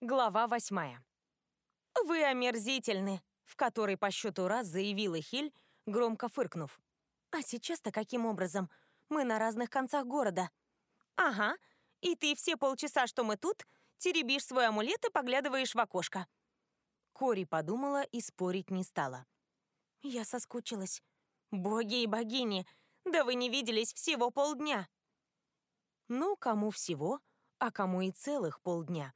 Глава восьмая. «Вы омерзительны», — в который по счету раз заявила Хиль, громко фыркнув. «А сейчас-то каким образом? Мы на разных концах города». «Ага, и ты все полчаса, что мы тут, теребишь свой амулет и поглядываешь в окошко». Кори подумала и спорить не стала. «Я соскучилась. Боги и богини, да вы не виделись всего полдня». Ну, кому всего, а кому и целых полдня.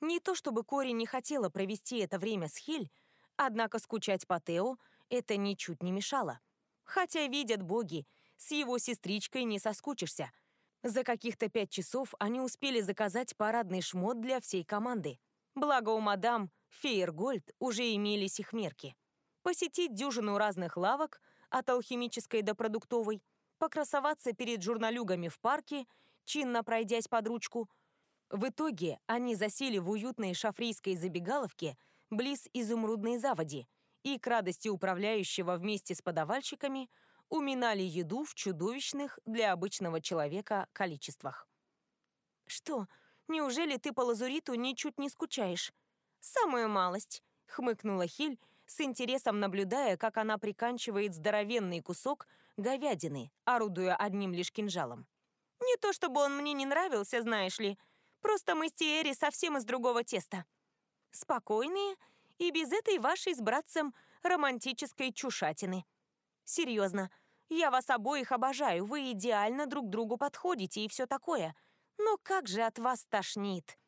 Не то чтобы Кори не хотела провести это время с Хиль, однако скучать по Тео это ничуть не мешало. Хотя, видят боги, с его сестричкой не соскучишься. За каких-то пять часов они успели заказать парадный шмот для всей команды. Благо у мадам Фейергольд уже имелись их мерки. Посетить дюжину разных лавок, от алхимической до продуктовой, покрасоваться перед журналюгами в парке, чинно пройдясь под ручку, в итоге они засели в уютной шафрийской забегаловке близ изумрудной заводи и, к радости управляющего вместе с подавальщиками, уминали еду в чудовищных для обычного человека количествах. «Что, неужели ты по лазуриту ничуть не скучаешь?» «Самую малость», — хмыкнула Хиль, с интересом наблюдая, как она приканчивает здоровенный кусок говядины, орудуя одним лишь кинжалом. «Не то чтобы он мне не нравился, знаешь ли, Просто мы с Тиэри совсем из другого теста. Спокойные и без этой вашей с братцем романтической чушатины. Серьезно, я вас обоих обожаю, вы идеально друг другу подходите и все такое. Но как же от вас тошнит?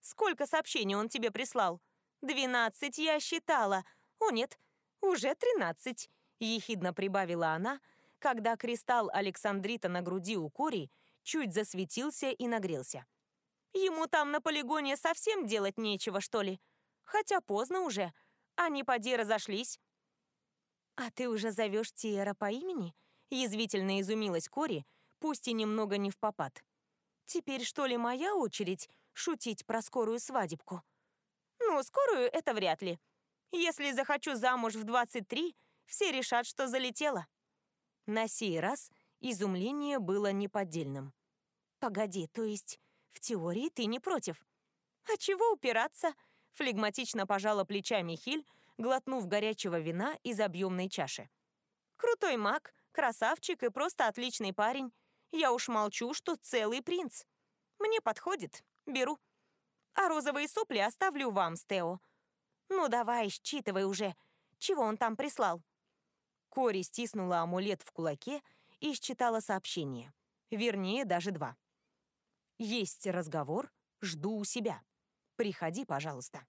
Сколько сообщений он тебе прислал? Двенадцать я считала. О нет, уже тринадцать, ехидно прибавила она, когда кристалл Александрита на груди у Кори чуть засветился и нагрелся. Ему там на полигоне совсем делать нечего, что ли? Хотя поздно уже. Они поди разошлись. «А ты уже зовешь Тиера по имени?» Язвительно изумилась Кори, пусть и немного не в попад. «Теперь что ли моя очередь шутить про скорую свадебку?» «Ну, скорую это вряд ли. Если захочу замуж в 23, все решат, что залетела». На сей раз изумление было неподдельным. «Погоди, то есть в теории ты не против. А чего упираться? Флегматично пожала плечами Хиль, глотнув горячего вина из объемной чаши. Крутой маг, красавчик и просто отличный парень. Я уж молчу, что целый принц. Мне подходит, беру. А розовые сопли оставлю вам, Стео. Ну давай, считывай уже. Чего он там прислал? Кори стиснула амулет в кулаке и считала сообщение. Вернее, даже два. Есть разговор, жду у себя. Приходи, пожалуйста».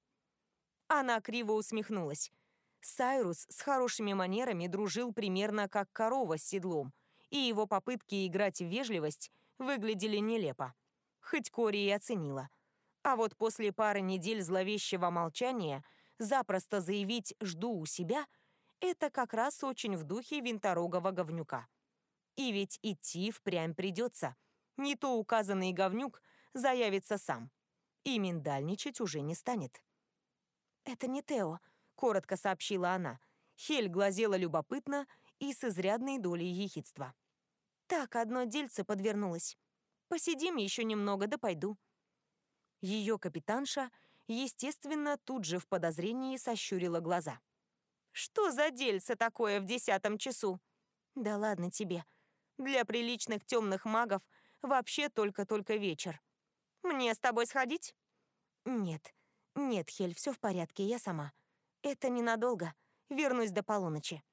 Она криво усмехнулась. Сайрус с хорошими манерами дружил примерно как корова с седлом, и его попытки играть в вежливость выглядели нелепо. Хоть Кори и оценила. А вот после пары недель зловещего молчания запросто заявить «жду у себя» — это как раз очень в духе винторогого говнюка. И ведь идти впрямь придется — не то указанный говнюк заявится сам. И миндальничать уже не станет. «Это не Тео», — коротко сообщила она. Хель глазела любопытно и с изрядной долей ехидства. «Так, одно дельце подвернулось. Посидим еще немного, да пойду». Ее капитанша, естественно, тут же в подозрении сощурила глаза. «Что за дельце такое в десятом часу?» «Да ладно тебе. Для приличных темных магов вообще только-только вечер. Мне с тобой сходить? Нет, нет, Хель, все в порядке, я сама. Это ненадолго. Вернусь до полуночи.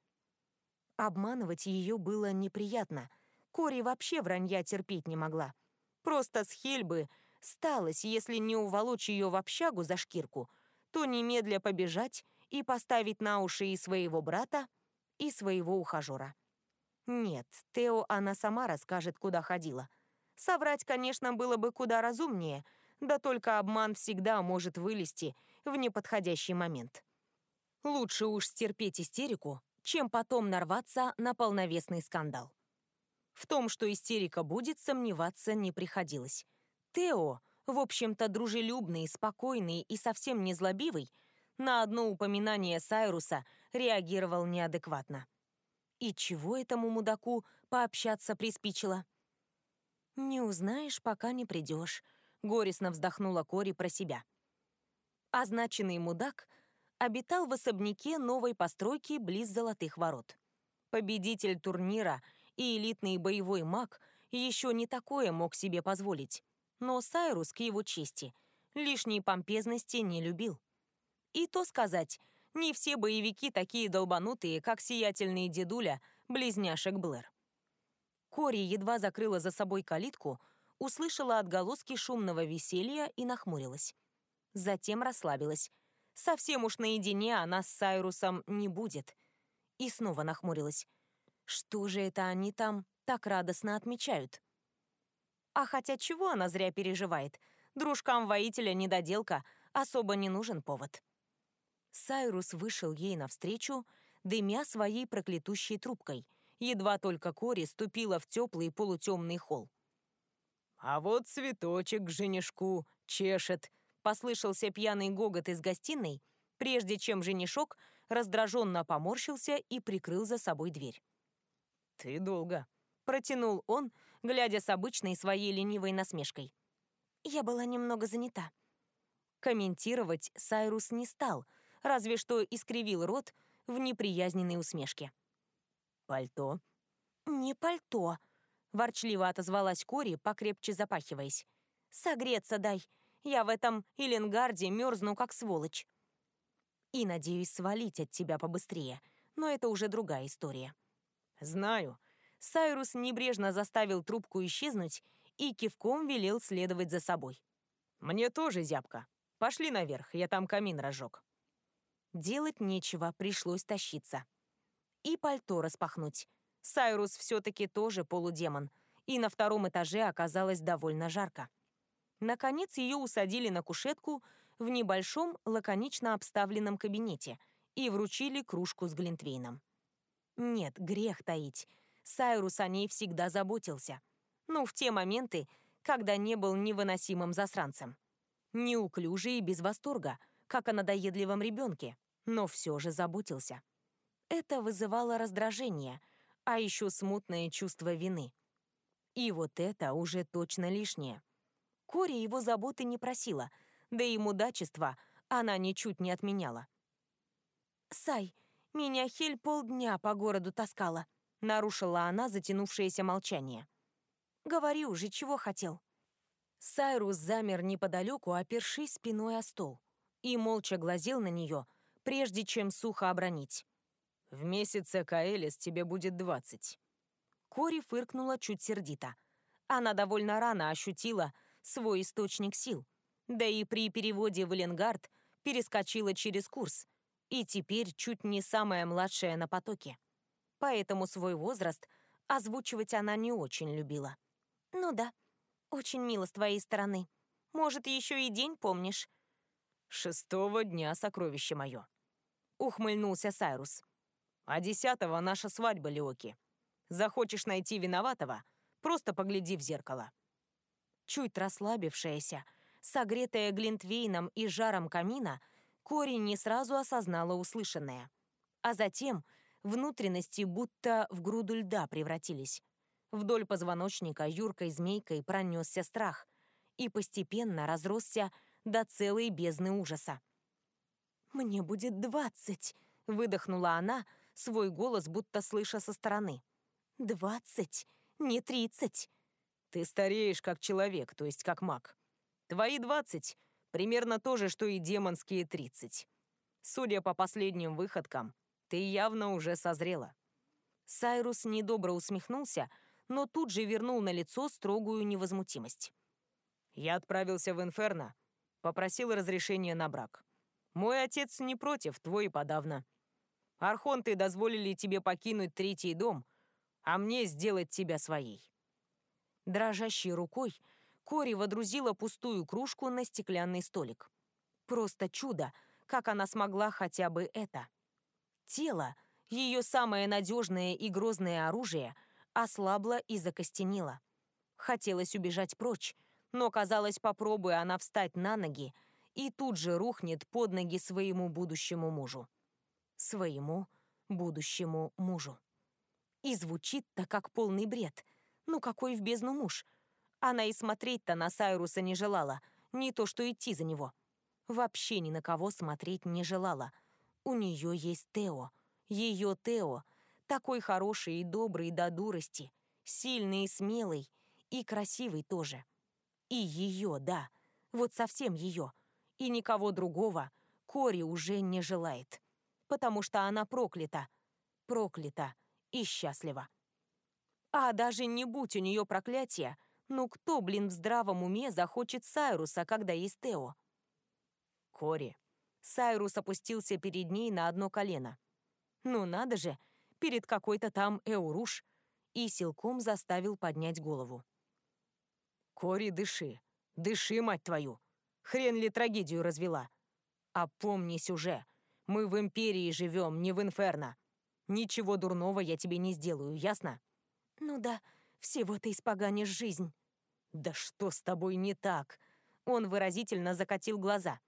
Обманывать ее было неприятно. Кори вообще вранья терпеть не могла. Просто с Хель бы сталось, если не уволочь ее в общагу за шкирку, то немедля побежать и поставить на уши и своего брата, и своего ухажера. Нет, Тео она сама расскажет, куда ходила — Соврать, конечно, было бы куда разумнее, да только обман всегда может вылезти в неподходящий момент. Лучше уж стерпеть истерику, чем потом нарваться на полновесный скандал. В том, что истерика будет, сомневаться не приходилось. Тео, в общем-то дружелюбный, спокойный и совсем не злобивый, на одно упоминание Сайруса реагировал неадекватно. И чего этому мудаку пообщаться приспичило? «Не узнаешь, пока не придешь», — горестно вздохнула Кори про себя. Означенный мудак обитал в особняке новой постройки близ Золотых Ворот. Победитель турнира и элитный боевой маг еще не такое мог себе позволить. Но Сайрус, к его чести, лишней помпезности не любил. И то сказать, не все боевики такие долбанутые, как сиятельный дедуля, близняшек Блэр. Кори едва закрыла за собой калитку, услышала отголоски шумного веселья и нахмурилась. Затем расслабилась. Совсем уж наедине она с Сайрусом не будет. И снова нахмурилась. Что же это они там так радостно отмечают? А хотя чего она зря переживает? Дружкам воителя недоделка, особо не нужен повод. Сайрус вышел ей навстречу, дымя своей проклятущей трубкой. Едва только Кори ступила в теплый полутемный холл. «А вот цветочек к женишку чешет», — послышался пьяный гогот из гостиной, прежде чем женишок раздраженно поморщился и прикрыл за собой дверь. «Ты долго», — протянул он, глядя с обычной своей ленивой насмешкой. «Я была немного занята». Комментировать Сайрус не стал, разве что искривил рот в неприязненной усмешке. «Пальто?» «Не пальто», — ворчливо отозвалась Кори, покрепче запахиваясь. «Согреться дай. Я в этом Иленгарде мерзну, как сволочь». «И надеюсь свалить от тебя побыстрее, но это уже другая история». «Знаю». Сайрус небрежно заставил трубку исчезнуть и кивком велел следовать за собой. «Мне тоже зябко. Пошли наверх, я там камин разжег». Делать нечего, пришлось тащиться. И пальто распахнуть. Сайрус все-таки тоже полудемон, и на втором этаже оказалось довольно жарко. Наконец ее усадили на кушетку в небольшом, лаконично обставленном кабинете и вручили кружку с глинтвейном. Нет, грех таить. Сайрус о ней всегда заботился. Ну, в те моменты, когда не был невыносимым засранцем. Неуклюжий и без восторга, как о надоедливом ребенке, но все же заботился. Это вызывало раздражение, а еще смутное чувство вины. И вот это уже точно лишнее. Кори его заботы не просила, да и мудачество она ничуть не отменяла. «Сай, меня Хель полдня по городу таскала», — нарушила она затянувшееся молчание. «Говори уже, чего хотел?» Сайрус замер неподалеку, опершись спиной о стол, и молча глазел на нее, прежде чем сухо обронить. «В месяце Каэлис тебе будет двадцать». Кори фыркнула чуть сердито. Она довольно рано ощутила свой источник сил, да и при переводе в Эленгард перескочила через курс, и теперь чуть не самая младшая на потоке. Поэтому свой возраст озвучивать она не очень любила. «Ну да, очень мило с твоей стороны. Может, еще и день помнишь?» «Шестого дня, сокровище мое», — ухмыльнулся Сайрус. «А десятого наша свадьба, Леоки. Захочешь найти виноватого, просто погляди в зеркало». Чуть расслабившаяся, согретая глинтвейном и жаром камина, Кори не сразу осознала услышанное. А затем внутренности будто в груду льда превратились. Вдоль позвоночника юркой змейкой пронесся страх и постепенно разросся до целой бездны ужаса. «Мне будет двадцать», — выдохнула она, свой голос будто слыша со стороны. «Двадцать, не тридцать». «Ты стареешь как человек, то есть как маг. Твои двадцать — примерно то же, что и демонские тридцать. Судя по последним выходкам, ты явно уже созрела». Сайрус недобро усмехнулся, но тут же вернул на лицо строгую невозмутимость. «Я отправился в Инферно, попросил разрешения на брак. Мой отец не против, твой и подавно. Архонты дозволили тебе покинуть третий дом, а мне сделать тебя своей». Дрожащей рукой Кори водрузила пустую кружку на стеклянный столик. Просто чудо, как она смогла хотя бы это. Тело, ее самое надежное и грозное оружие, ослабло и закостенело. Хотелось убежать прочь, но, казалось, попробуя она встать на ноги, и тут же рухнет под ноги своему будущему мужу. Своему будущему мужу. И звучит-то как полный бред. Ну какой в бездну муж? Она и смотреть-то на Сайруса не желала, не то что идти за него. вообще ни на кого смотреть не желала. У нее есть Тео. Ее Тео. Такой хороший и добрый до дурости. Сильный и смелый. И красивый тоже. И ее, да. Вот совсем ее. И никого другого Кори уже не желает. Потому что она проклята. Проклята и счастлива. А даже не будь у нее проклятия, ну кто, блин, в здравом уме захочет Сайруса, когда есть Тео? Кори. Сайрус опустился перед ней на одно колено. Ну надо же, перед какой-то там Эуруш. И силком заставил поднять голову. Кори, дыши. Дыши, мать твою. Хрен ли трагедию развела? Опомнись уже. Мы в Империи живем, не в Инферно. Ничего дурного я тебе не сделаю, ясно? Ну да, всего ты испоганишь жизнь. Да что с тобой не так? Он выразительно закатил глаза.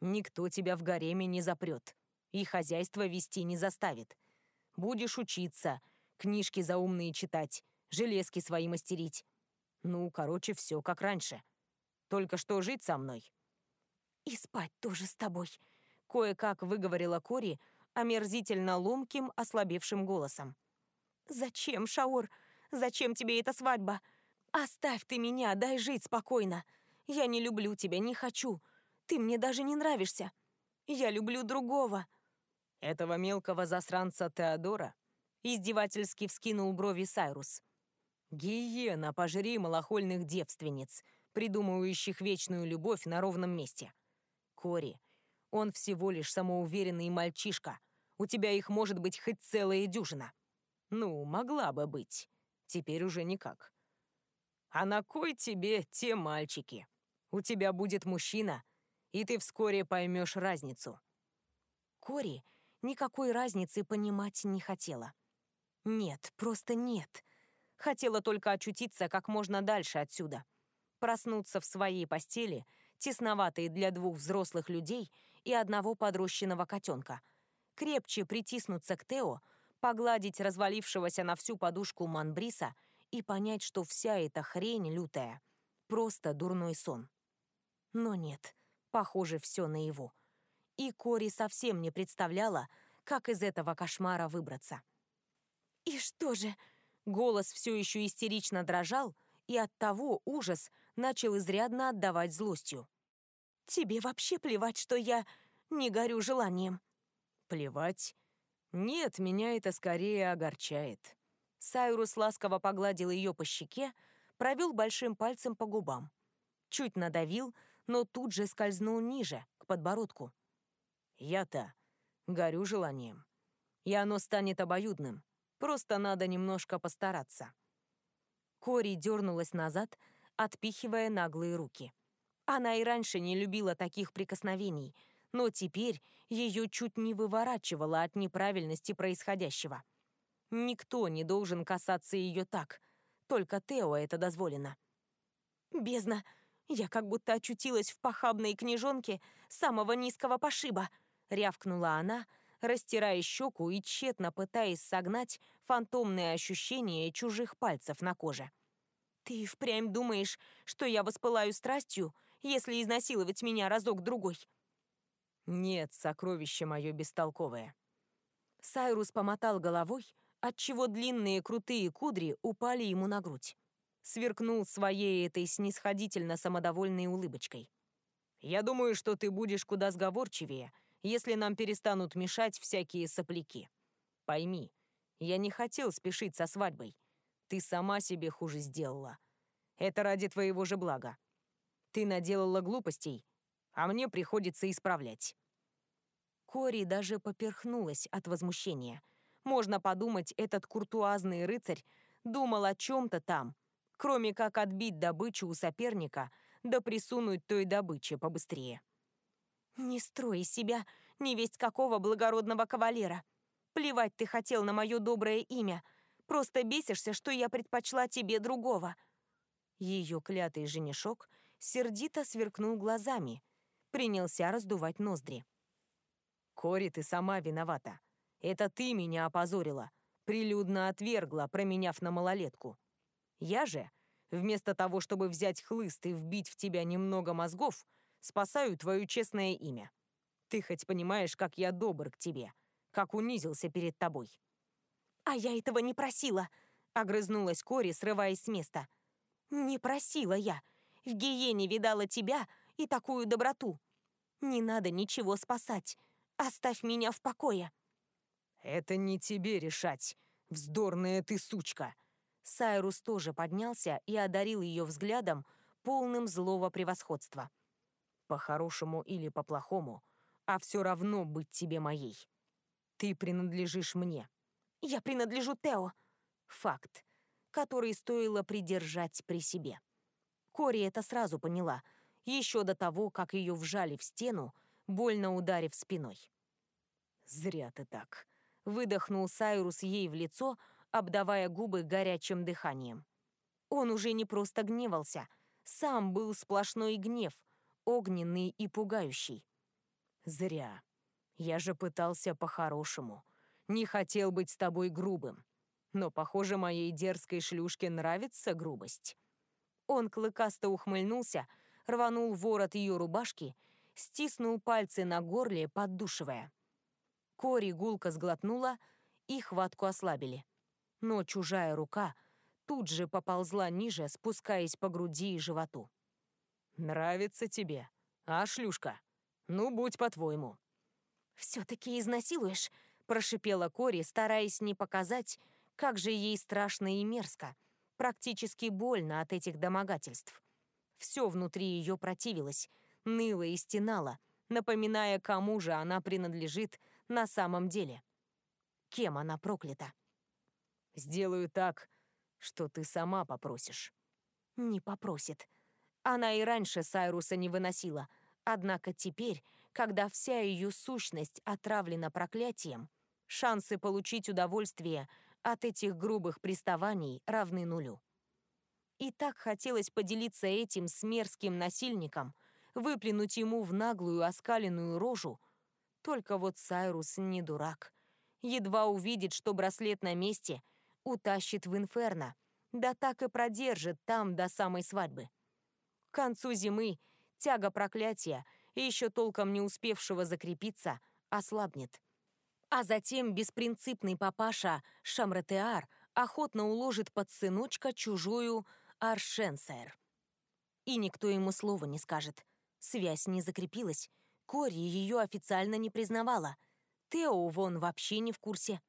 Никто тебя в гареме не запрет. И хозяйство вести не заставит. Будешь учиться, книжки заумные читать, железки свои мастерить. Ну, короче, все как раньше. Только что жить со мной. И спать тоже с тобой. Кое-как выговорила Кори омерзительно ломким, ослабевшим голосом. «Зачем, Шаур? Зачем тебе эта свадьба? Оставь ты меня, дай жить спокойно. Я не люблю тебя, не хочу. Ты мне даже не нравишься. Я люблю другого». Этого мелкого засранца Теодора издевательски вскинул брови Сайрус. «Гиена, пожри малохольных девственниц, придумывающих вечную любовь на ровном месте. Кори, он всего лишь самоуверенный мальчишка. У тебя их может быть хоть целая дюжина. Ну, могла бы быть. Теперь уже никак. А на кой тебе те мальчики? У тебя будет мужчина, и ты вскоре поймешь разницу. Кори никакой разницы понимать не хотела. Нет, просто нет. Хотела только очутиться как можно дальше отсюда. Проснуться в своей постели, тесноватой для двух взрослых людей и одного подрощенного котенка. Крепче притиснуться к Тео, погладить развалившегося на всю подушку Манбриса и понять, что вся эта хрень лютая — просто дурной сон. Но нет, похоже, все наяву. И Кори совсем не представляла, как из этого кошмара выбраться. «И что же?» Голос все еще истерично дрожал, и оттого ужас начал изрядно отдавать злостью. «Тебе вообще плевать, что я не горю желанием?» «Плевать? Нет, меня это скорее огорчает». Сайрус ласково погладил ее по щеке, провел большим пальцем по губам. Чуть надавил, но тут же скользнул ниже, к подбородку. «Я-то горю желанием. И оно станет обоюдным. Просто надо немножко постараться». Кори дернулась назад, отпихивая наглые руки. Она и раньше не любила таких прикосновений, но теперь ее чуть не выворачивало от неправильности происходящего. Никто не должен касаться ее так, только Тео это дозволено. «Бездна! Я как будто очутилась в похабной книжонке самого низкого пошиба!» — рявкнула она, растирая щеку и тщетно пытаясь согнать фантомные ощущения чужих пальцев на коже. «Ты впрямь думаешь, что я воспылаю страстью, если изнасиловать меня разок-другой?» «Нет, сокровище мое бестолковое». Сайрус помотал головой, отчего длинные крутые кудри упали ему на грудь. Сверкнул своей этой снисходительно самодовольной улыбочкой. «Я думаю, что ты будешь куда сговорчивее, если нам перестанут мешать всякие сопляки. Пойми, я не хотел спешить со свадьбой. Ты сама себе хуже сделала. Это ради твоего же блага. Ты наделала глупостей, а мне приходится исправлять». Кори даже поперхнулась от возмущения. Можно подумать, этот куртуазный рыцарь думал о чем-то там, кроме как отбить добычу у соперника да присунуть той добыче побыстрее. «Не строй из себя невесть какого благородного кавалера. Плевать ты хотел на мое доброе имя. Просто бесишься, что я предпочла тебе другого». Ее клятый женишок сердито сверкнул глазами, принялся раздувать ноздри. «Кори, ты сама виновата. Это ты меня опозорила, прилюдно отвергла, променяв на малолетку. Я же, вместо того, чтобы взять хлыст и вбить в тебя немного мозгов, Спасаю твое честное имя. Ты хоть понимаешь, как я добр к тебе, как унизился перед тобой?» «А я этого не просила!» — огрызнулась Кори, срываясь с места. «Не просила я. В гиене видала тебя и такую доброту. Не надо ничего спасать. Оставь меня в покое». «Это не тебе решать, вздорная ты сучка!» Сайрус тоже поднялся и одарил ее взглядом, полным злого превосходства. «По-хорошему или по-плохому, а все равно быть тебе моей. Ты принадлежишь мне». «Я принадлежу Тео». Факт, который стоило придержать при себе. Кори это сразу поняла, еще до того, как ее вжали в стену, больно ударив спиной. «Зря ты так», — выдохнул Сайрус ей в лицо, обдавая губы горячим дыханием. Он уже не просто гневался, сам был сплошной гнев, огненный и пугающий. «Зря. Я же пытался по-хорошему. Не хотел быть с тобой грубым. Но, похоже, моей дерзкой шлюшке нравится грубость». Он клыкасто ухмыльнулся, рванул ворот ее рубашки, стиснул пальцы на горле, поддушивая. Кори гулко сглотнула, и хватку ослабили. Но чужая рука тут же поползла ниже, спускаясь по груди и животу. «Нравится тебе, а, шлюшка? Ну, будь по-твоему». «Все-таки изнасилуешь?» – прошипела Кори, стараясь не показать, как же ей страшно и мерзко, практически больно от этих домогательств. Все внутри ее противилось, ныло и стенало, напоминая, кому же она принадлежит на самом деле. Кем она проклята? «Сделаю так, что ты сама попросишь». Не попросит. Она и раньше Сайруса не выносила, однако теперь, когда вся ее сущность отравлена проклятием, шансы получить удовольствие от этих грубых приставаний равны нулю. И так хотелось поделиться этим с мерзким насильником, выплюнуть ему в наглую оскаленную рожу. Только вот Сайрус не дурак. Едва увидит, что браслет на месте, утащит в инферно, да так и продержит там до самой свадьбы. К концу зимы тяга проклятия, еще толком не успевшего закрепиться, ослабнет. А затем беспринципный папаша Шамратеар охотно уложит под сыночка чужую Аршенсер. И никто ему слова не скажет. Связь не закрепилась. Кори ее официально не признавала. Тео вон вообще не в курсе.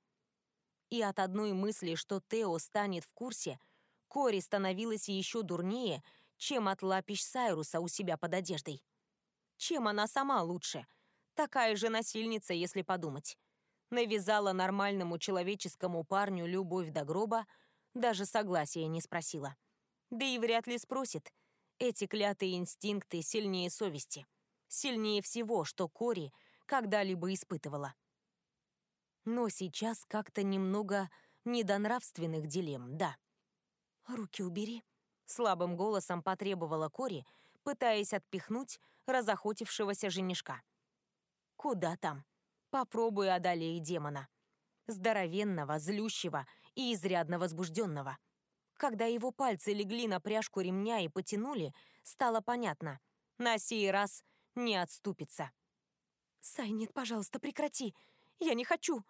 И от одной мысли, что Тео станет в курсе, Кори становилась еще дурнее, чем от лапищ Сайруса у себя под одеждой. Чем она сама лучше? Такая же насильница, если подумать. Навязала нормальному человеческому парню любовь до гроба, даже согласия не спросила. Да и вряд ли спросит. Эти клятые инстинкты сильнее совести. Сильнее всего, что Кори когда-либо испытывала. Но сейчас как-то немного недонравственных дилемм, да. «Руки убери», — слабым голосом потребовала Кори, пытаясь отпихнуть разохотившегося женишка. «Куда там? Попробуй одолей демона. Здоровенного, злющего и изрядно возбужденного. Когда его пальцы легли на пряжку ремня и потянули, стало понятно. На сей раз не отступится. «Сай, нет, пожалуйста, прекрати. Я не хочу».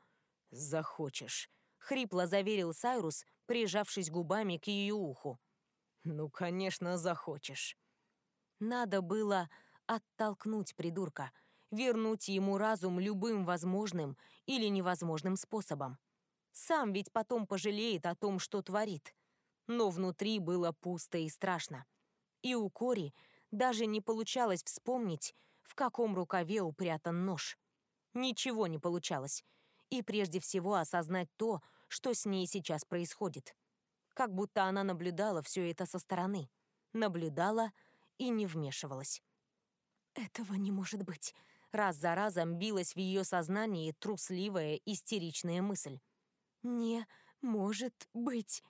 «Захочешь», — хрипло заверил Сайрус, прижавшись губами к ее уху. «Ну, конечно, захочешь». Надо было оттолкнуть придурка, вернуть ему разум любым возможным или невозможным способом. Сам ведь потом пожалеет о том, что творит но внутри было пусто и страшно. И у Кори даже не получалось вспомнить, в каком рукаве упрятан нож. Ничего не получалось. И прежде всего осознать то, что с ней сейчас происходит. Как будто она наблюдала все это со стороны. Наблюдала и не вмешивалась. «Этого не может быть», раз за разом билась в ее сознании трусливая, истеричная мысль. «Не может быть».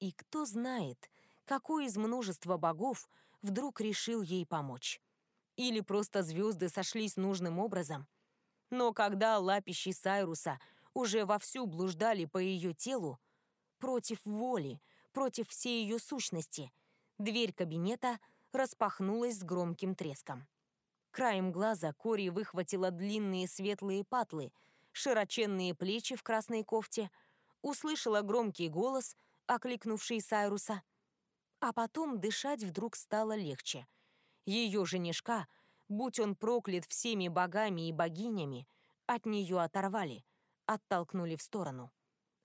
И кто знает, какой из множества богов вдруг решил ей помочь. Или просто звезды сошлись нужным образом. Но когда лапищи Сайруса уже вовсю блуждали по ее телу, против воли, против всей ее сущности, дверь кабинета распахнулась с громким треском. Краем глаза Кори выхватила длинные светлые патлы, широченные плечи в красной кофте, услышала громкий голос, окликнувший Сайруса. А потом дышать вдруг стало легче. Ее женишка, будь он проклят всеми богами и богинями, от нее оторвали, оттолкнули в сторону.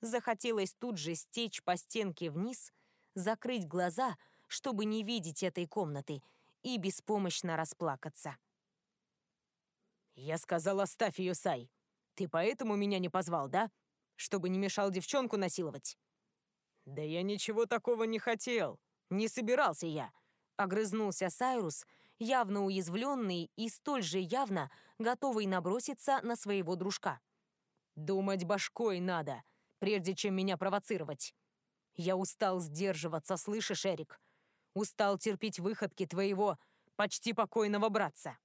Захотелось тут же стечь по стенке вниз, закрыть глаза, чтобы не видеть этой комнаты, и беспомощно расплакаться. «Я сказал, оставь ее, Сай. Ты поэтому меня не позвал, да? Чтобы не мешал девчонку насиловать?» «Да я ничего такого не хотел. Не собирался я», — огрызнулся Сайрус, явно уязвленный и столь же явно готовый наброситься на своего дружка. «Думать башкой надо, прежде чем меня провоцировать. Я устал сдерживаться, слышишь, Эрик? Устал терпеть выходки твоего почти покойного братца».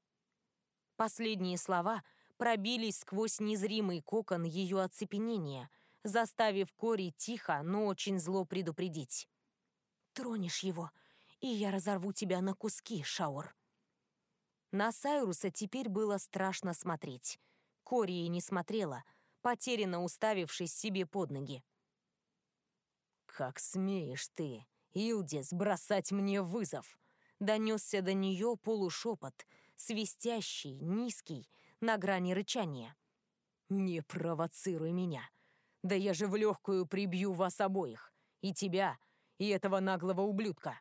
Последние слова пробились сквозь незримый кокон ее оцепенения, заставив Кори тихо, но очень зло предупредить. «Тронешь его, и я разорву тебя на куски, Шаур». На Сайруса теперь было страшно смотреть. Кори и не смотрела, потерянно уставившись себе под ноги. «Как смеешь ты, Илдис, бросать мне вызов!» Донесся до нее полушепот, свистящий, низкий, на грани рычания. «Не провоцируй меня! Да я же в легкую прибью вас обоих, и тебя, и этого наглого ублюдка!»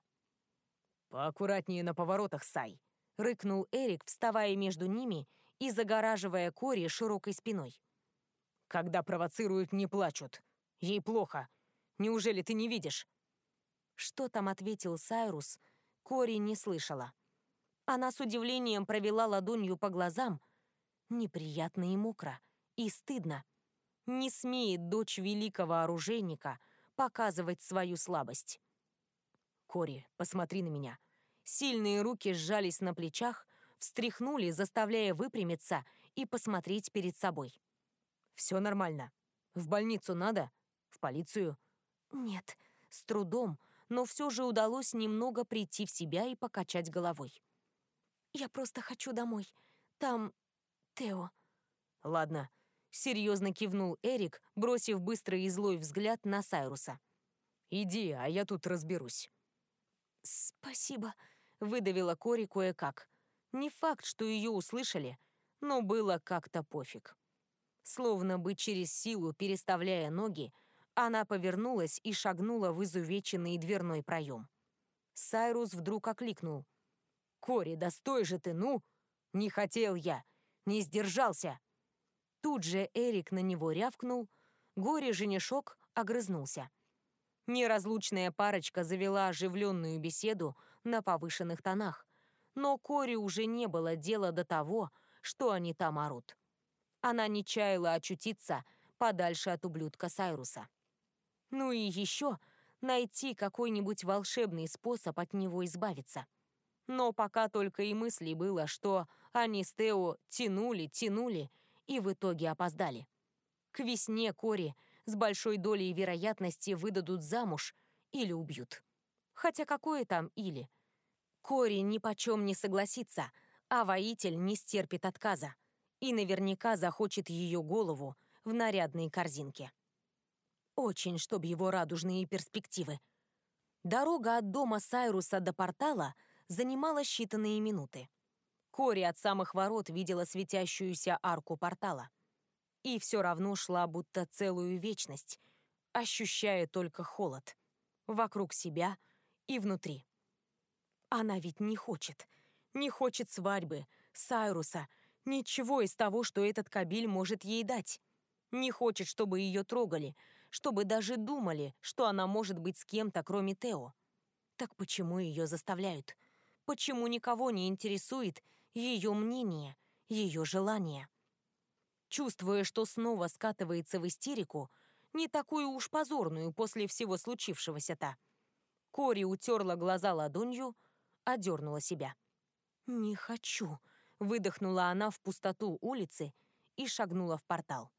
«Поаккуратнее на поворотах, Сай!» — рыкнул Эрик, вставая между ними и загораживая Кори широкой спиной. «Когда провоцируют, не плачут. Ей плохо. Неужели ты не видишь?» Что там ответил Сайрус, Кори не слышала. Она с удивлением провела ладонью по глазам. Неприятно и мокро, и стыдно. Не смеет дочь великого оружейника показывать свою слабость. «Кори, посмотри на меня», Сильные руки сжались на плечах, встряхнули, заставляя выпрямиться и посмотреть перед собой. «Все нормально. В больницу надо? В полицию?» «Нет, с трудом, но все же удалось немного прийти в себя и покачать головой. Я просто хочу домой. Там Тео». «Ладно», — серьезно кивнул Эрик, бросив быстрый и злой взгляд на Сайруса. «Иди, а я тут разберусь». «Спасибо», выдавила Кори кое-как. Не факт, что ее услышали, но было как-то пофиг. Словно бы через силу переставляя ноги, она повернулась и шагнула в изувеченный дверной проем. Сайрус вдруг окликнул. «Кори, да стой же ты, ну! Не хотел я! Не сдержался!» Тут же Эрик на него рявкнул, горе-женишок огрызнулся. Неразлучная парочка завела оживленную беседу на повышенных тонах, но Кори уже не было дела до того, что они там орут. Она не чаяла очутиться подальше от ублюдка Сайруса. Ну и еще найти какой-нибудь волшебный способ от него избавиться. Но пока только и мысли было, что они с Тео тянули, тянули и в итоге опоздали. К весне Кори с большой долей вероятности выдадут замуж или убьют. Хотя какое там «или»? Кори ни почем не согласится, а воитель не стерпит отказа и наверняка захочет ее голову в нарядной корзинке. Очень, чтоб его радужные перспективы. Дорога от дома Сайруса до портала занимала считанные минуты. Кори от самых ворот видела светящуюся арку портала — и все равно шла будто целую вечность, ощущая только холод вокруг себя и внутри. Она ведь не хочет, не хочет свадьбы, Сайруса, ничего из того, что этот кабель может ей дать. Не хочет, чтобы ее трогали, чтобы даже думали, что она может быть с кем-то, кроме Тео. Так почему ее заставляют? Почему никого не интересует ее мнение, ее желание? чувствуя, что снова скатывается в истерику, не такую уж позорную после всего случившегося-то. Кори утерла глаза ладонью, одернула себя. «Не хочу», — выдохнула она в пустоту улицы и шагнула в портал.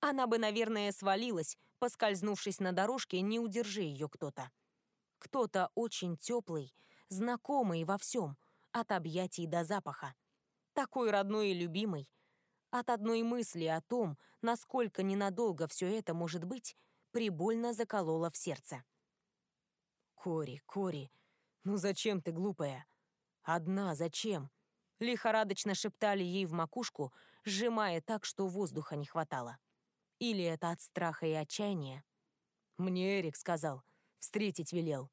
Она бы, наверное, свалилась, поскользнувшись на дорожке, не удержи ее кто-то. Кто-то очень теплый, знакомый во всем, от объятий до запаха. такой родной и любимый. От одной мысли о том, насколько ненадолго все это может быть, прибольно заколола в сердце. «Кори, Кори, ну зачем ты глупая? Одна зачем?» Лихорадочно шептали ей в макушку, сжимая так, что воздуха не хватало. Или это от страха и отчаяния? Мне Эрик сказал, встретить велел.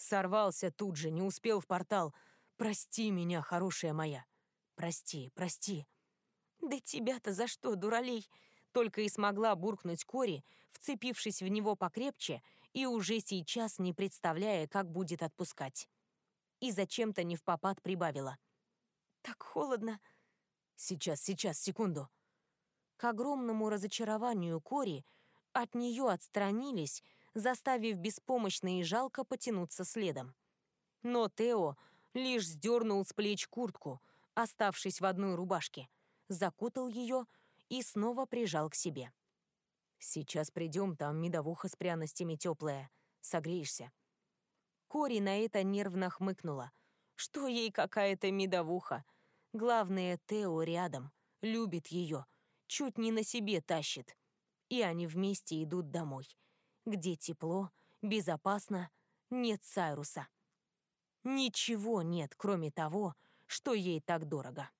Сорвался тут же, не успел в портал. Прости меня, хорошая моя. Прости, прости. Да тебя-то за что, дуралей? Только и смогла буркнуть Кори, вцепившись в него покрепче и уже сейчас не представляя, как будет отпускать. И зачем-то не в попад прибавила. «Так холодно». «Сейчас, сейчас, секунду». К огромному разочарованию Кори от нее отстранились, заставив беспомощно и жалко потянуться следом. Но Тео лишь сдернул с плеч куртку, оставшись в одной рубашке, закутал ее и снова прижал к себе. «Сейчас придем, там медовуха с пряностями теплая. Согреешься». Кори на это нервно хмыкнула. Что ей какая-то медовуха? Главное, Тео рядом, любит ее, чуть не на себе тащит. И они вместе идут домой, где тепло, безопасно, нет Сайруса. Ничего нет, кроме того, что ей так дорого.